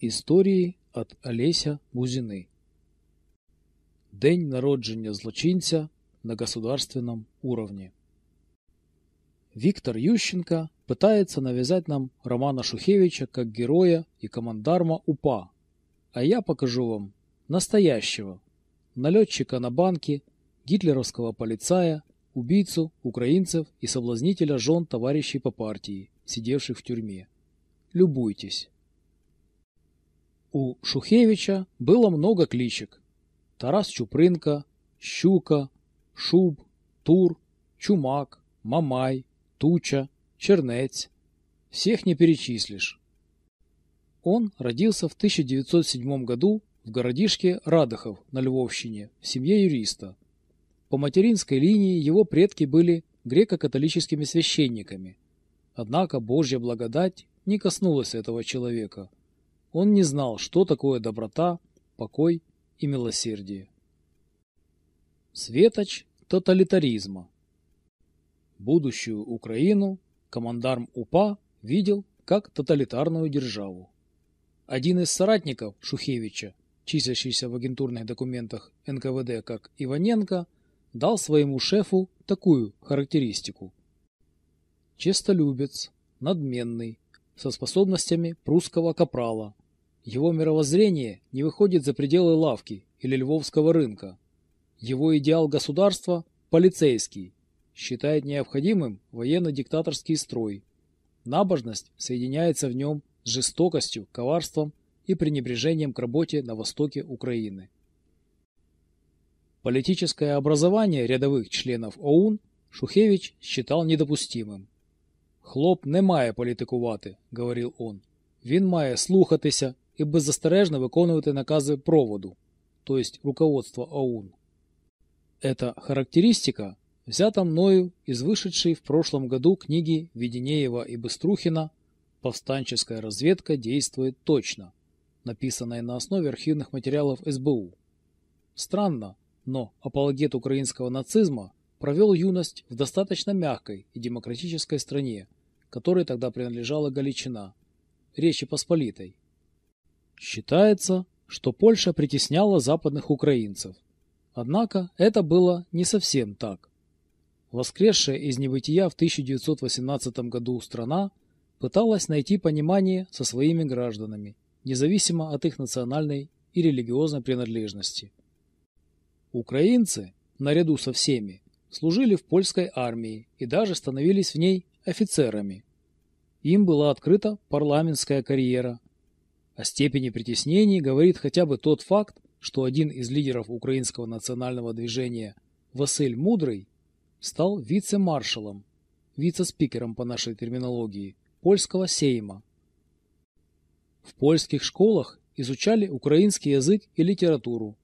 Історії від Олеся Бузини День народження злочинця на государственном уровне. Виктор Ющенко пытается навязать нам Романа Шухевича как героя и командарма УПА, а я покажу вам настоящего, налетчика на банки, гитлеровского полицая, убийцу украинцев и соблазнителя жен товарищей по партии, сидевших в тюрьме. Любуйтесь. У Шухевича было много кличек. Тарас Чупрынка, Щука, Шуб, Тур, Чумак, Мамай, Туча, Чернец. Всех не перечислишь. Он родился в 1907 году в городишке Радохов на Львовщине в семье юриста. По материнской линии его предки были греко-католическими священниками. Однако Божья благодать не коснулась этого человека. Он не знал, что такое доброта, покой и милосердие. Светоч тоталитаризма. Будущую Украину командарм УПА видел как тоталитарную державу. Один из соратников Шухевича, числящийся в агентурных документах НКВД как Иваненко, дал своему шефу такую характеристику. Честолюбец, надменный, со способностями прусского капрала. Его мировоззрение не выходит за пределы лавки или львовского рынка. Его идеал государства – полицейский, считает необходимым военно-диктаторский строй. Набожность соединяется в нем с жестокостью, коварством и пренебрежением к работе на востоке Украины. Политическое образование рядовых членов ОУН Шухевич считал недопустимым. Хлоп не має політикувати, говорив он. Він має слухатися і беззастережно виконувати накази проводу, то есть руководства ОУН. Эта характеристика взята мною из вышедшей в прошлом году книги Веденеева и Быструхина «Повстанческая разведка действует точно», написанной на основе архивных материалов СБУ. Странно, но апологет украинского нацизма провел юность в достаточно мягкой и демократической стране, которой тогда принадлежала Галичина, Речи Посполитой. Считается, что Польша притесняла западных украинцев. Однако это было не совсем так. Воскресшая из небытия в 1918 году страна пыталась найти понимание со своими гражданами, независимо от их национальной и религиозной принадлежности. Украинцы, наряду со всеми, служили в польской армии и даже становились в ней офицерами. Им была открыта парламентская карьера. О степени притеснений говорит хотя бы тот факт, что один из лидеров украинского национального движения, Василь Мудрый, стал вице-маршалом, вице-спикером по нашей терминологии, польского сейма. В польских школах изучали украинский язык и литературу,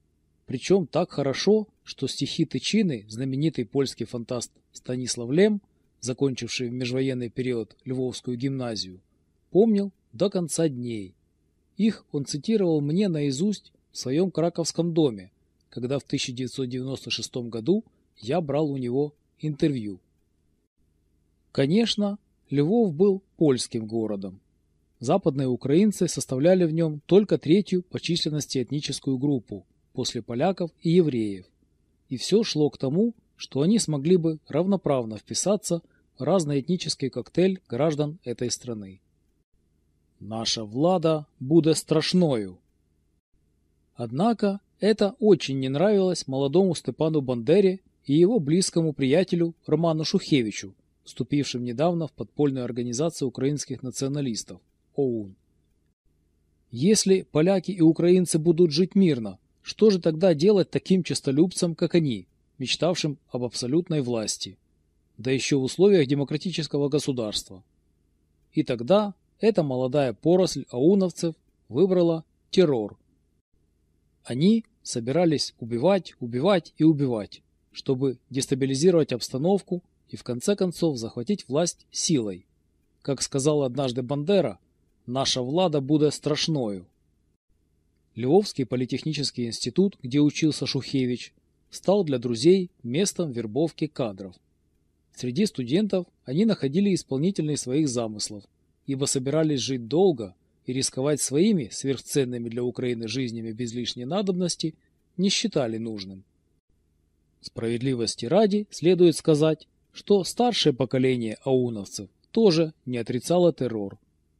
причем так хорошо, что стихи Тычины знаменитый польский фантаст Станислав Лем, закончивший в межвоенный период Львовскую гимназию, помнил до конца дней. Их он цитировал мне наизусть в своем краковском доме, когда в 1996 году я брал у него интервью. Конечно, Львов был польским городом. Западные украинцы составляли в нем только третью по численности этническую группу, после поляков и евреев. И все шло к тому, что они смогли бы равноправно вписаться в разноэтнический коктейль граждан этой страны. Наша влада будет страшною. Однако это очень не нравилось молодому Степану Бандере и его близкому приятелю Роману Шухевичу, вступившим недавно в подпольную организацию украинских националистов – ОУН. Если поляки и украинцы будут жить мирно, что же тогда делать таким честолюбцам, как они, мечтавшим об абсолютной власти, да еще в условиях демократического государства? И тогда эта молодая поросль ауновцев выбрала террор. Они собирались убивать, убивать и убивать, чтобы дестабилизировать обстановку и в конце концов захватить власть силой. Как сказал однажды Бандера, наша влада будет страшною. Львовский политехнический институт, где учился Шухевич, стал для друзей местом вербовки кадров. Среди студентов они находили исполнителей своих замыслов, ибо собирались жить долго и рисковать своими сверхценными для Украины жизнями без лишней надобности не считали нужным. Справедливости ради следует сказать, что старшее поколение ауновцев тоже не отрицало террор.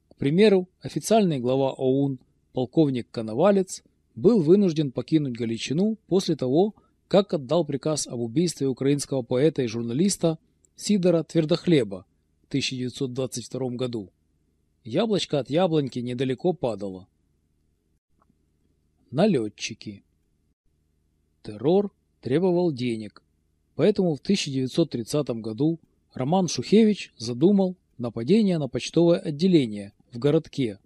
К примеру, официальный глава ОУН, полковник Коновалец, был вынужден покинуть Галичину после того, как отдал приказ об убийстве украинского поэта и журналиста Сидора Твердохлеба в 1922 году. Яблочко от яблоньки недалеко падало. Налетчики. Террор требовал денег, поэтому в 1930 году Роман Шухевич задумал нападение на почтовое отделение в городке,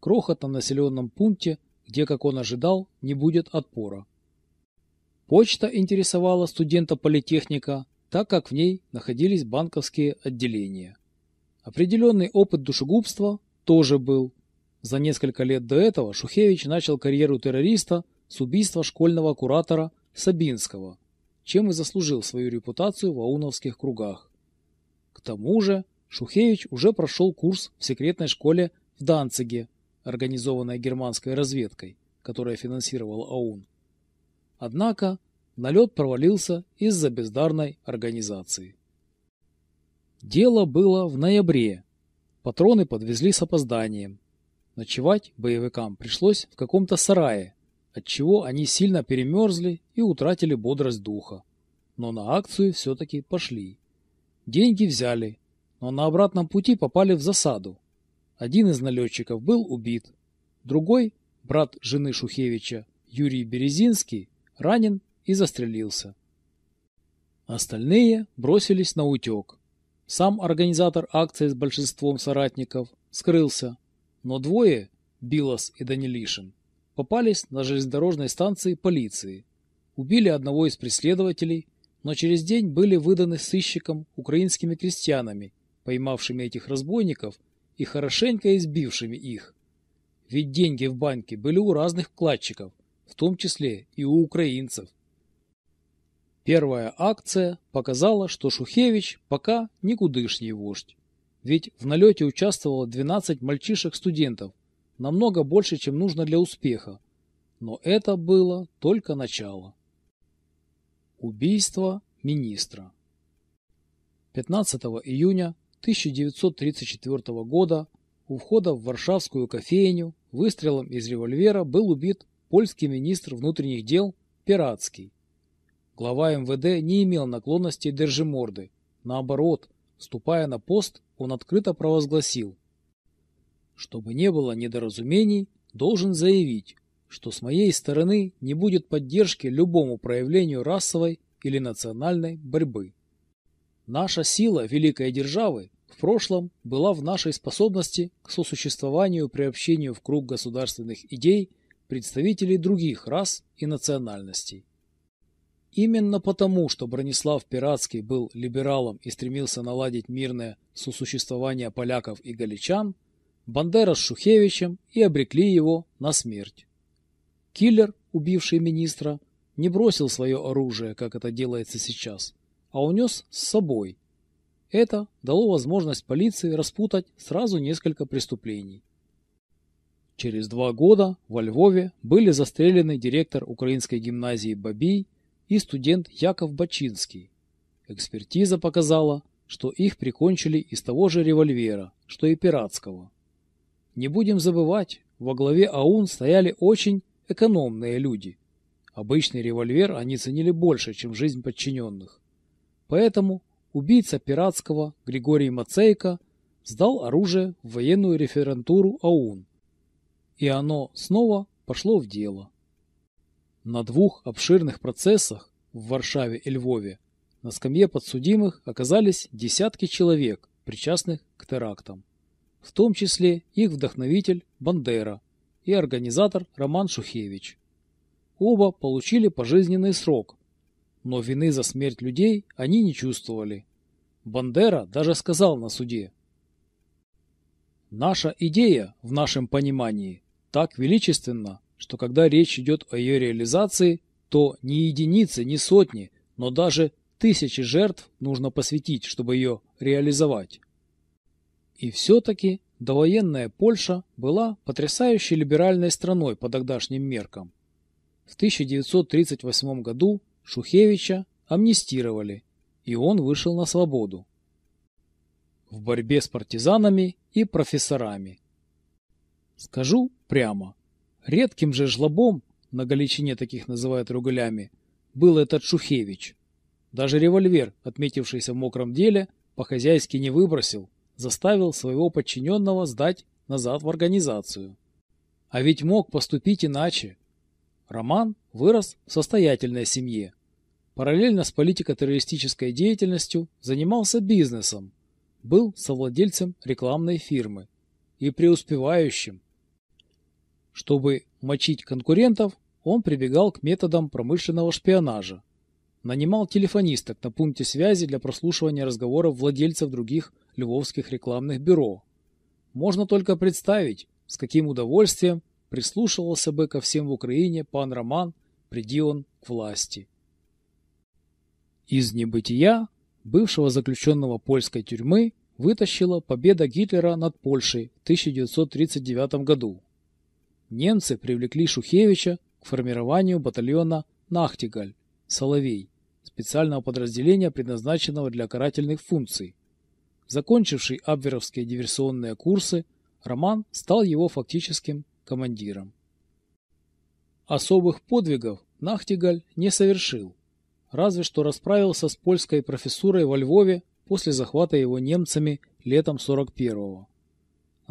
крохотном населенном пункте, где, как он ожидал, не будет отпора. Почта интересовала студента политехника, так как в ней находились банковские отделения. Определенный опыт душегубства тоже был. За несколько лет до этого Шухевич начал карьеру террориста с убийства школьного куратора Сабинского, чем и заслужил свою репутацию в ауновских кругах. К тому же Шухевич уже прошел курс в секретной школе в Данциге, организованной германской разведкой, которая финансировала АУН. Однако налет провалился из-за бездарной организации. Дело было в ноябре. Патроны подвезли с опозданием. Ночевать боевикам пришлось в каком-то сарае, отчего они сильно перемерзли и утратили бодрость духа. Но на акцию все-таки пошли. Деньги взяли, но на обратном пути попали в засаду. Один из налетчиков был убит, другой, брат жены Шухевича, Юрий Березинский, ранен и застрелился. Остальные бросились на утек. Сам организатор акции с большинством соратников скрылся, но двое, Билос и Данилишин, попались на железнодорожной станции полиции. Убили одного из преследователей, но через день были выданы сыщикам украинскими крестьянами, поймавшими этих разбойников и хорошенько избившими их. Ведь деньги в банке были у разных вкладчиков, в том числе и у украинцев. Первая акция показала, что Шухевич пока никудышний вождь. Ведь в налете участвовало 12 мальчишек-студентов, намного больше, чем нужно для успеха. Но это было только начало. Убийство министра 15 июня 1934 года у входа в Варшавскую кофейню выстрелом из револьвера был убит польский министр внутренних дел Пиратский. Глава МВД не имел наклонности держиморды. Наоборот, вступая на пост, он открыто провозгласил. Чтобы не было недоразумений, должен заявить, что с моей стороны не будет поддержки любому проявлению расовой или национальной борьбы. Наша сила великой державы в прошлом была в нашей способности к сосуществованию при общению в круг государственных идей представителей других рас и национальностей. Именно потому, что Бронислав Пиратский был либералом и стремился наладить мирное сосуществование поляков и галичан, Бандера с Шухевичем и обрекли его на смерть. Киллер, убивший министра, не бросил свое оружие, как это делается сейчас, а унес с собой. Это дало возможность полиции распутать сразу несколько преступлений. Через два года во Львове были застрелены директор украинской гимназии Бабий и студент Яков Бачинский. Экспертиза показала, что их прикончили из того же револьвера, что и пиратского. Не будем забывать, во главе АУН стояли очень экономные люди. Обычный револьвер они ценили больше, чем жизнь подчиненных. Поэтому убийца пиратского Григорий Мацейко сдал оружие в военную референтуру АУН. И оно снова пошло в дело. На двух обширных процессах в Варшаве и Львове на скамье подсудимых оказались десятки человек, причастных к терактам в том числе их вдохновитель Бандера и организатор Роман Шухевич. Оба получили пожизненный срок, но вины за смерть людей они не чувствовали. Бандера даже сказал на суде. Наша идея, в нашем понимании, так величественна, что когда речь идет о ее реализации, то ни единицы, ни сотни, но даже тысячи жертв нужно посвятить, чтобы ее реализовать. И все-таки довоенная Польша была потрясающе либеральной страной по тогдашним меркам. В 1938 году Шухевича амнистировали, и он вышел на свободу. В борьбе с партизанами и профессорами. Скажу прямо, редким же жлобом, на Галичине таких называют ругалями, был этот Шухевич. Даже револьвер, отметившийся в мокром деле, по-хозяйски не выбросил, заставил своего подчиненного сдать назад в организацию. А ведь мог поступить иначе. Роман вырос в состоятельной семье. Параллельно с политико-террористической деятельностью занимался бизнесом, был совладельцем рекламной фирмы и преуспевающим. Чтобы мочить конкурентов, он прибегал к методам промышленного шпионажа. Нанимал телефонисток на пункте связи для прослушивания разговоров владельцев других львовских рекламных бюро. Можно только представить, с каким удовольствием прислушивался бы ко всем в Украине пан Роман, приди он к власти. Из небытия бывшего заключенного польской тюрьмы вытащила победа Гитлера над Польшей в 1939 году. Немцы привлекли Шухевича к формированию батальона «Нахтигаль» «Соловей», специального подразделения, предназначенного для карательных функций. Закончивший абверовские диверсионные курсы, Роман стал его фактическим командиром. Особых подвигов Нахтигаль не совершил, разве что расправился с польской профессурой во Львове после захвата его немцами летом 41-го.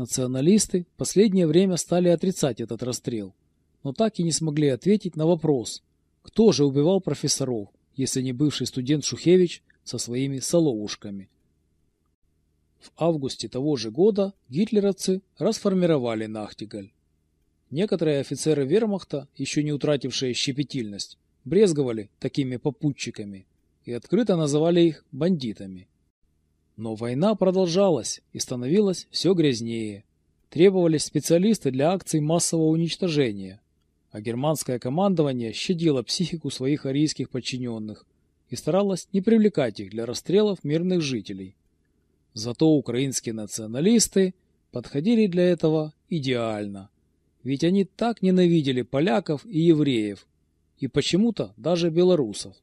Националисты в последнее время стали отрицать этот расстрел, но так и не смогли ответить на вопрос, кто же убивал профессоров, если не бывший студент Шухевич со своими соловушками. В августе того же года гитлеровцы расформировали Нахтигаль. Некоторые офицеры вермахта, еще не утратившие щепетильность, брезговали такими попутчиками и открыто называли их бандитами. Но война продолжалась и становилась все грязнее. Требовались специалисты для акций массового уничтожения, а германское командование щадило психику своих арийских подчиненных и старалось не привлекать их для расстрелов мирных жителей. Зато украинские националисты подходили для этого идеально, ведь они так ненавидели поляков и евреев, и почему-то даже белорусов.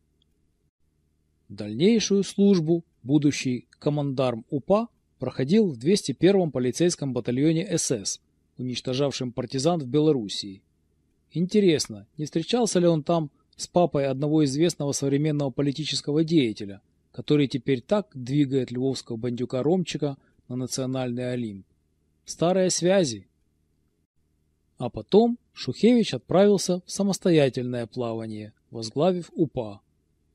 Дальнейшую службу будущий командарм УПА проходил в 201-м полицейском батальоне СС, уничтожавшем партизан в Белоруссии. Интересно, не встречался ли он там с папой одного известного современного политического деятеля, который теперь так двигает львовского бандюка Ромчика на национальный Олимп. Старые связи. А потом Шухевич отправился в самостоятельное плавание, возглавив УПА.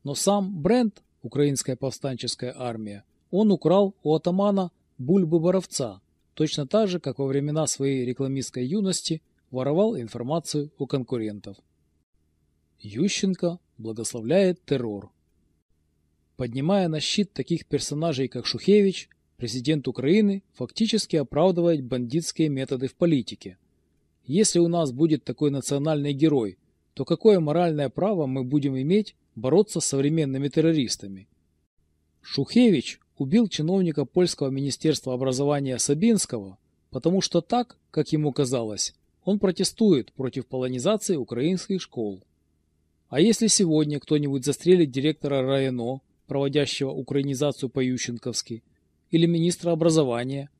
Но сам бренд, Украинская повстанческая армия, он украл у атамана Бульбы-Боровца, точно так же, как во времена своей рекламистской юности воровал информацию у конкурентов. Ющенко благословляет террор. Поднимая на щит таких персонажей, как Шухевич, президент Украины фактически оправдывает бандитские методы в политике. Если у нас будет такой национальный герой, то какое моральное право мы будем иметь бороться с современными террористами? Шухевич убил чиновника польского министерства образования Сабинского, потому что так, как ему казалось, он протестует против полонизации украинских школ. А если сегодня кто-нибудь застрелит директора РАЭНО, проводящего украинизацию по-ющенковски, или министра образования.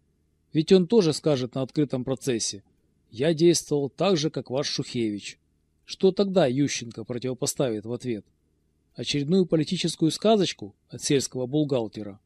Ведь он тоже скажет на открытом процессе «Я действовал так же, как ваш Шухевич». Что тогда Ющенко противопоставит в ответ? Очередную политическую сказочку от сельского бухгалтера?